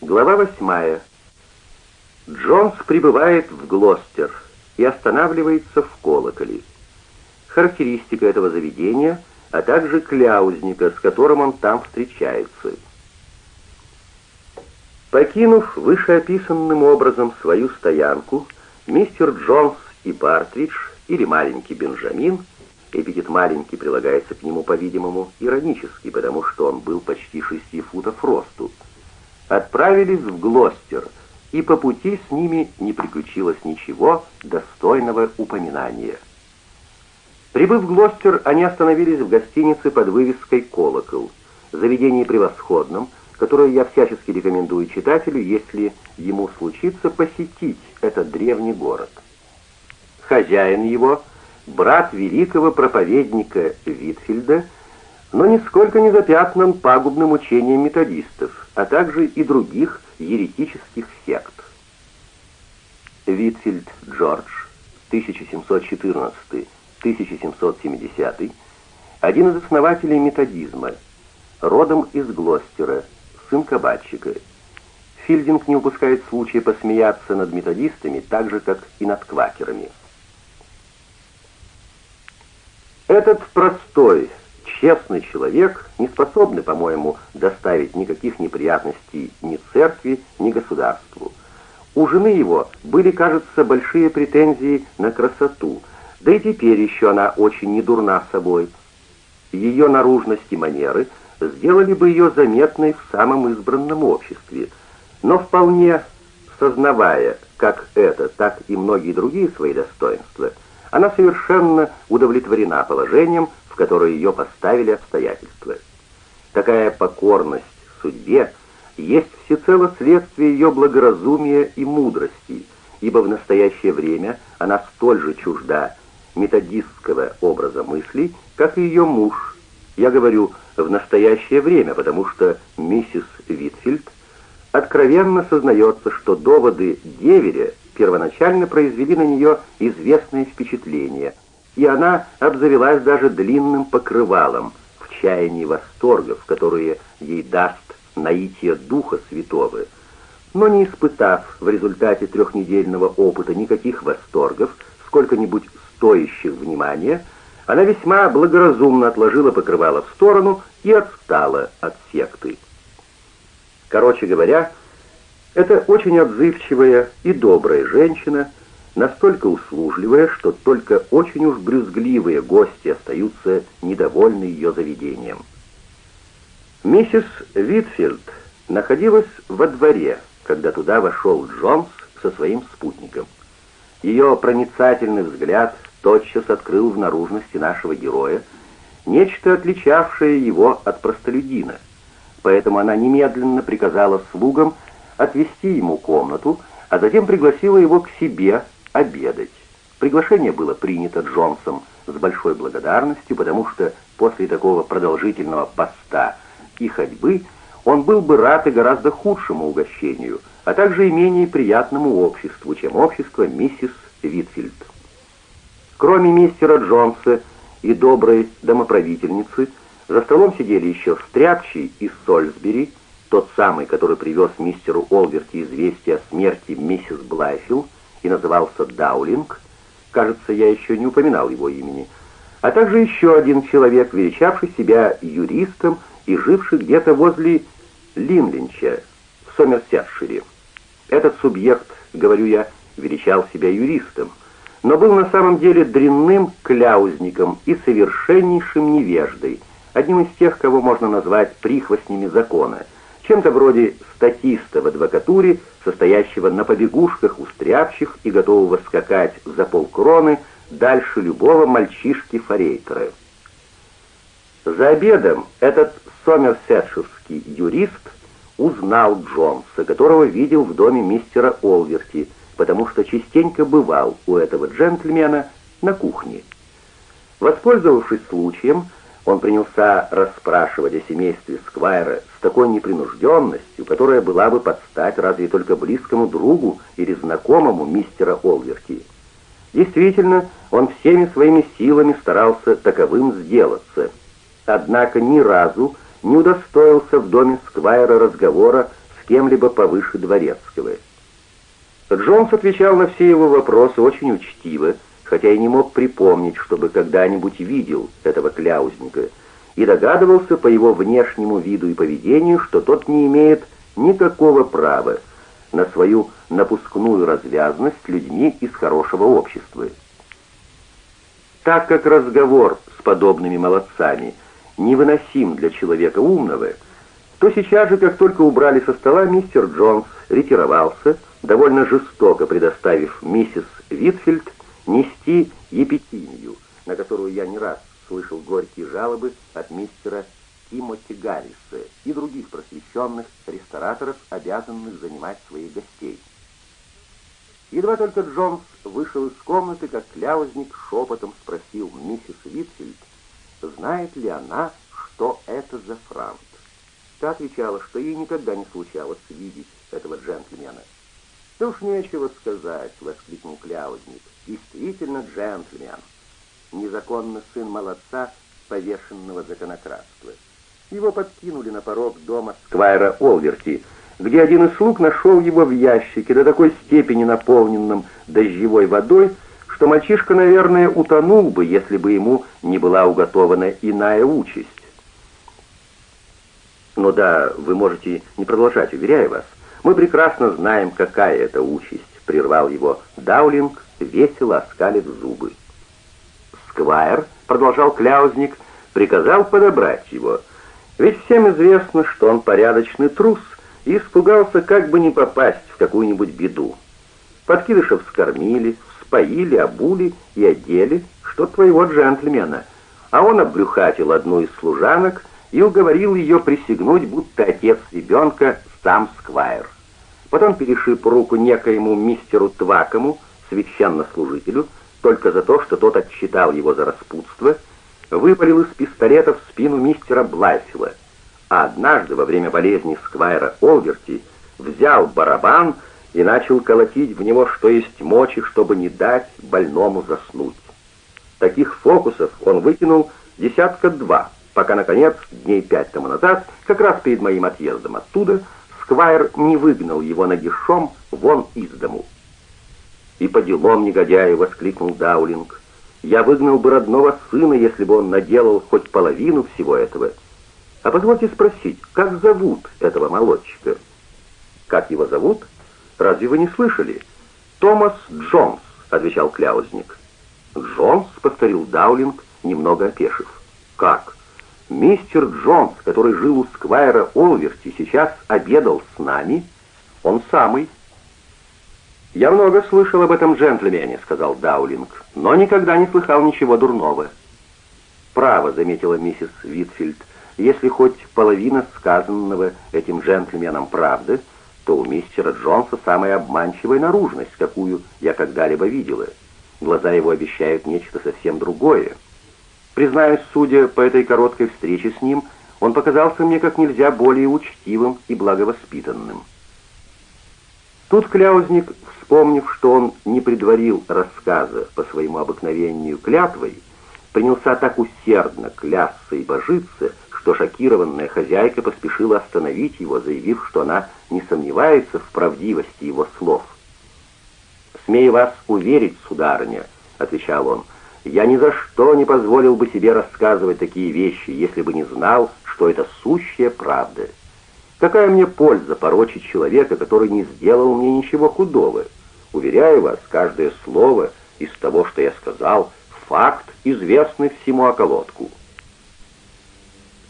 Глава восьмая. Джонс прибывает в Глостер и останавливается в колоколе. Характеристика этого заведения, а также кляузника, с которым он там встречается. Покинув вышеописанным образом свою стоянку, мистер Джонс и Партридж, или маленький Бенджамин, эпитет «маленький» прилагается к нему, по-видимому, иронически, потому что он был почти шести футов росту, отправились в Глостер, и по пути с ними не приключилось ничего достойного упоминания. Прибыв в Глостер, они остановились в гостинице под вывеской «Колокол», заведении превосходном, которое я всячески рекомендую читателю, если ему случится посетить этот древний город. Хозяин его — брат великого проповедника Витфильда, но нисколько не запятнан пагубным учением методистов, а также и других еретических сект. Витфильд Джордж, 1714-1770, один из основателей методизма, родом из Глостера, сын кабачика. Филдинг не упускает случая посмеяться над методистами, так же, как и над квакерами. Этот простой, честный человек, не способный, по-моему, доставить никаких неприятностей ни церкви, ни государству. У жены его были, кажется, большие претензии на красоту, да и теперь еще она очень недурна собой. Ее наружность и манеры сделали бы ее заметной в самом избранном обществе, но вполне сознавая как это, так и многие другие свои достоинства, она совершенно удовлетворена положением, в которое ее поставили обстоятельства. Такая покорность судьбе есть всецело следствие ее благоразумия и мудрости, ибо в настоящее время она столь же чужда методистского образа мыслей, как и ее муж. Я говорю «в настоящее время», потому что миссис Витфильд откровенно сознается, что доводы Деверя первоначально произвели на нее известное впечатление – и она обзавелась даже длинным покрывалом в чаянии восторгов, которые ей даст наитие Духа Святого. Но не испытав в результате трехнедельного опыта никаких восторгов, сколько-нибудь стоящих внимания, она весьма благоразумно отложила покрывало в сторону и отстала от секты. Короче говоря, это очень отзывчивая и добрая женщина — настолько услужливая, что только очень уж брюзгливые гости остаются недовольны ее заведением. Миссис Витфилд находилась во дворе, когда туда вошел Джонс со своим спутником. Ее проницательный взгляд тотчас открыл в наружности нашего героя нечто отличавшее его от простолюдина, поэтому она немедленно приказала слугам отвести ему комнату, а затем пригласила его к себе обедать. Приглашение было принято Джонсом с большой благодарностью, потому что после такого продолжительного поста и ходьбы он был бы рад и гораздо худшему угощению, а также и менее приятному обществу, чем общество миссис Витфильд. Кроме мистера Джонса и доброй домоправительницы, за столом сидели еще Стряпчий из Сольсбери, тот самый, который привез мистеру Олверти известие о смерти миссис Блайфилл, и назывался Даулинг, кажется, я еще не упоминал его имени, а также еще один человек, величавший себя юристом и живший где-то возле Линлинча в Сомерсетшире. Этот субъект, говорю я, величал себя юристом, но был на самом деле дрянным кляузником и совершеннейшим невеждой, одним из тех, кого можно назвать прихвостнями закона, чем-то вроде статиста в адвокатуре, состоящего на побегушках устрявших и готового скакать за полкроны дальше любого мальчишки-форейтера. За обедом этот сомерсетширский юрист узнал Джонса, которого видел в доме мистера Олверти, потому что частенько бывал у этого джентльмена на кухне. Воспользовавшись случаем, он принялся расспрашивать о семействе Сквайра с такой непринужденностью, которая была бы под стать разве только близкому другу или знакомому мистера Олверти. Действительно, он всеми своими силами старался таковым сделаться. Однако ни разу не удостоился в доме Сквайра разговора с кем-либо повыше дворецкого. Джонс отвечал на все его вопросы очень учтиво, хотя и не мог припомнить, чтобы когда-нибудь видел этого кляузника, и догадывался по его внешнему виду и поведению, что тот не имеет никакого права на свою напускную развязность с людьми из хорошего общества. Так как разговор с подобными молодцами невыносим для человека умного, то сейчас же, как только убрали со стола, мистер Джонс ретировался, довольно жестоко предоставив миссис Витфильд нести епитимию, на которую я не раз слышал горькие жалобы от мистера Тимоти Гарриса и других просвещенных рестораторов, обязанных занимать своих гостей. Едва только Джонс вышел из комнаты, как кляузник шепотом спросил миссис Витфильд, знает ли она, что это за франт. Та отвечала, что ей никогда не случалось видеть этого джентльмена. «Да уж нечего сказать», — воскликнул кляузник. «Действительно джентльмен. Незаконно сын молодца, повешенного законократства. Его подкинули на порог дома Сквайра Олверти, где один из слуг нашел его в ящике до такой степени наполненном дождевой водой, что мальчишка, наверное, утонул бы, если бы ему не была уготована иная участь. «Ну да, вы можете не продолжать, уверяю вас. Мы прекрасно знаем, какая это участь», — прервал его Даулинг, весело оскалив зубы. Сквайр, — продолжал Кляузник, — приказал подобрать его. Ведь всем известно, что он порядочный трус и испугался как бы не попасть в какую-нибудь беду. Подкидышев скормили, вспоили, обули и одели, что твоего джентльмена, а он обрюхатил одну из служанок и уговорил ее присягнуть, будто отец ребенка сам Сквайр. Потом перешиб руку некоему мистеру Твакому, священнослужителю, только за то, что тот отчитал его за распутство, выпалил из пистолета в спину мистера Блайфила, а однажды во время болезни Сквайра Олверти взял барабан и начал колотить в него что есть мочи, чтобы не дать больному заснуть. Таких фокусов он выкинул десятка два, пока, наконец, дней пять тому назад, как раз перед моим отъездом оттуда, Сквайр не выгнал его нагишом вон из дому. «И по делам негодяю!» — воскликнул Даулинг. «Я выгнал бы родного сына, если бы он наделал хоть половину всего этого. А позвольте спросить, как зовут этого молодчика?» «Как его зовут? Разве вы не слышали?» «Томас Джонс», — отвечал Кляузник. «Джонс?» — повторил Даулинг, немного опешив. «Как? Мистер Джонс, который жил у Сквайра Олверти, сейчас обедал с нами? Он самый». «Я много слышал об этом джентльмене», — сказал Даулинг, «но никогда не слыхал ничего дурного». «Право», — заметила миссис Витфильд, «если хоть половина сказанного этим джентльменом правды, то у мистера Джонса самая обманчивая наружность, какую я когда-либо видела. Глаза его обещают нечто совсем другое. Признаюсь, судя по этой короткой встрече с ним, он показался мне как нельзя более учтивым и благовоспитанным. Тут Кляузник, вспомнив, что он не предварил рассказа по своему обыкновению клятвой, принялся так усердно клясться и божиться, что шокированная хозяйка поспешила остановить его, заявив, что она не сомневается в правдивости его слов. «Смею вас уверить, сударыня», — отвечал он, — я ни за что не позволил бы себе рассказывать такие вещи, если бы не знал, что это сущая правда. Какая мне польза порочить человека, который не сделал мне ничего худого? Уверяю вас, каждое слово из того, что я сказал, факт, известный всему околотку.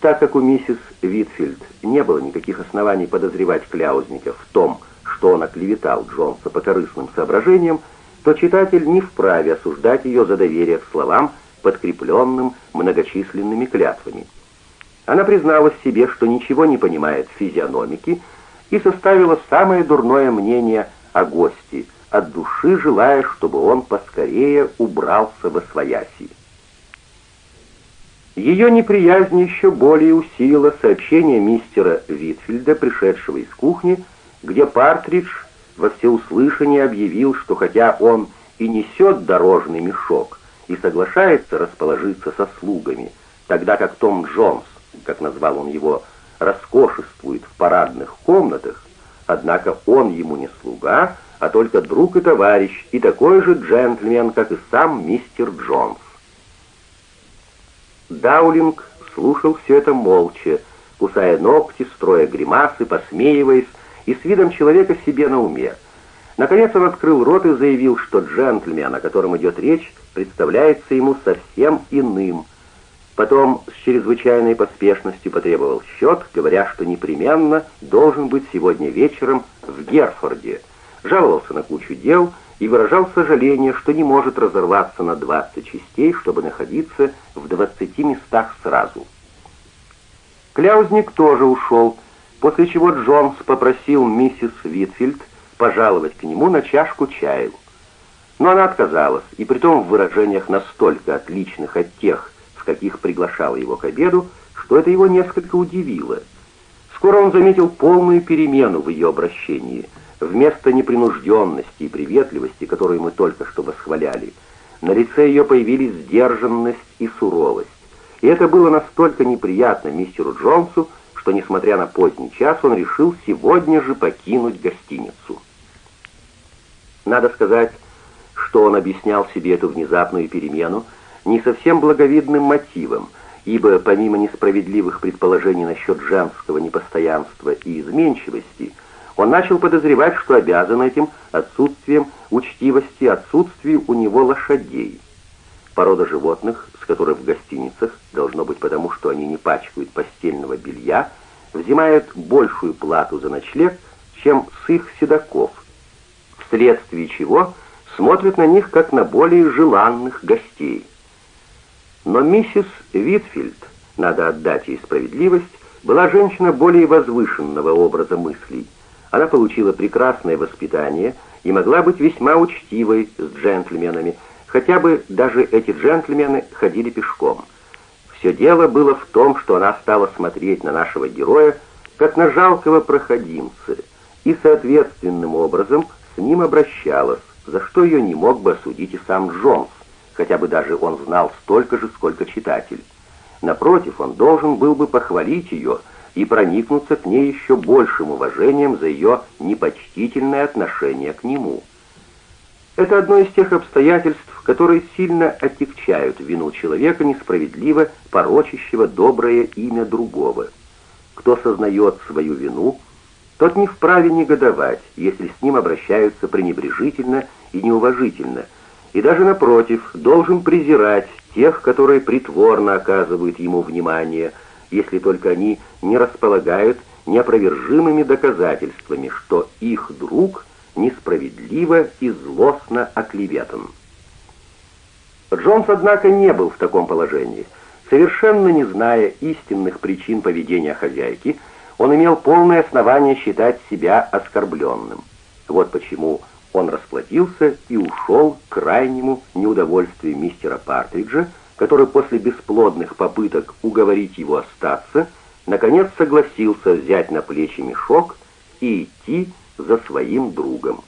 Так как у миссис Витфильд не было никаких оснований подозревать Кляузника в том, что он оклеветал Джонса по корыстным соображениям, то читатель не вправе осуждать ее за доверие к словам, подкрепленным многочисленными клятвами. Она призналась себе, что ничего не понимает в физиономике, и составила самое дурное мнение о гости, от души желая, чтобы он поскорее убрался во свояси. Ее неприязнь еще более усилила сообщение мистера Витфильда, пришедшего из кухни, где Партридж во всеуслышание объявил, что хотя он и несет дорожный мешок и соглашается расположиться со слугами, тогда как Том Джонс, как назвал он его, роскошествует в парадных комнатах, однако он ему не слуга, а только друг и товарищ, и такой же джентльмен, как и сам мистер Джонс. Даулинг слушал все это молча, кусая ногти, строя гримасы, посмеиваясь и с видом человека себе на уме. Наконец он открыл рот и заявил, что джентльмен, о котором идет речь, представляется ему совсем иным. Потом с чрезвычайной поспешностью потребовал счет, говоря, что непременно должен быть сегодня вечером в Герфорде. Жаловался на кучу дел и выражал сожаление, что не может разорваться на 20 частей, чтобы находиться в 20 местах сразу. Кляузник тоже ушел, после чего Джонс попросил миссис Витфильд пожаловать к нему на чашку чаю. Но она отказалась, и притом в выражениях настолько отличных от тех, с каких приглашала его к обеду, что это его несколько удивило. Скоро он заметил полную перемену в ее обращении. Вместо непринужденности и приветливости, которую мы только что восхваляли, на лице ее появились сдержанность и суровость. И это было настолько неприятно мистеру Джонсу, что, несмотря на поздний час, он решил сегодня же покинуть гостиницу. Надо сказать, что он объяснял себе эту внезапную перемену не совсем благовидным мотивом, ибо помимо несправедливых предположений насчет женского непостоянства и изменчивости, он начал подозревать, что обязан этим отсутствием учтивости, отсутствию у него лошадей. Порода животных, которых в гостиницах, должно быть потому, что они не пачкают постельного белья, взимают большую плату за ночлег, чем с их седаков, вследствие чего смотрят на них как на более желанных гостей. Но миссис Витфильд, надо отдать ей справедливость, была женщина более возвышенного образа мыслей. Она получила прекрасное воспитание и могла быть весьма учтивой с джентльменами, Хотя бы даже эти джентльмены ходили пешком. Все дело было в том, что она стала смотреть на нашего героя как на жалкого проходимца и соответственным образом с ним обращалась, за что ее не мог бы осудить и сам Джонс, хотя бы даже он знал столько же, сколько читатель. Напротив, он должен был бы похвалить ее и проникнуться к ней еще большим уважением за ее непочтительное отношение к нему. Это одно из тех обстоятельств, которые сильно отягчают вину человека, несправедливо порочащего доброе имя другого. Кто сознает свою вину, тот не вправе негодовать, если с ним обращаются пренебрежительно и неуважительно, и даже напротив, должен презирать тех, которые притворно оказывают ему внимание, если только они не располагают неопровержимыми доказательствами, что их друг несправедливо и злостно оклеветан. Джонс, однако, не был в таком положении. Совершенно не зная истинных причин поведения хозяйки, он имел полное основание считать себя оскорбленным. Вот почему он расплатился и ушел к крайнему неудовольствию мистера Партриджа, который после бесплодных попыток уговорить его остаться, наконец согласился взять на плечи мешок и идти за своим другом.